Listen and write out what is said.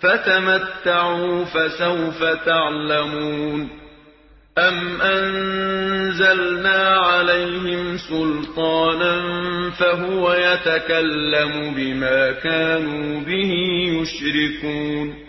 فَتَمَتَّعُوا فَسَوْفَ تَعْلَمُونَ أَمْ أَنزَلْنَا عَلَيْهِمْ سُلْطَانًا فَهُوَ يَتَكَلَّمُ بِمَا كَانُوا بِهِ يُشْرِكُونَ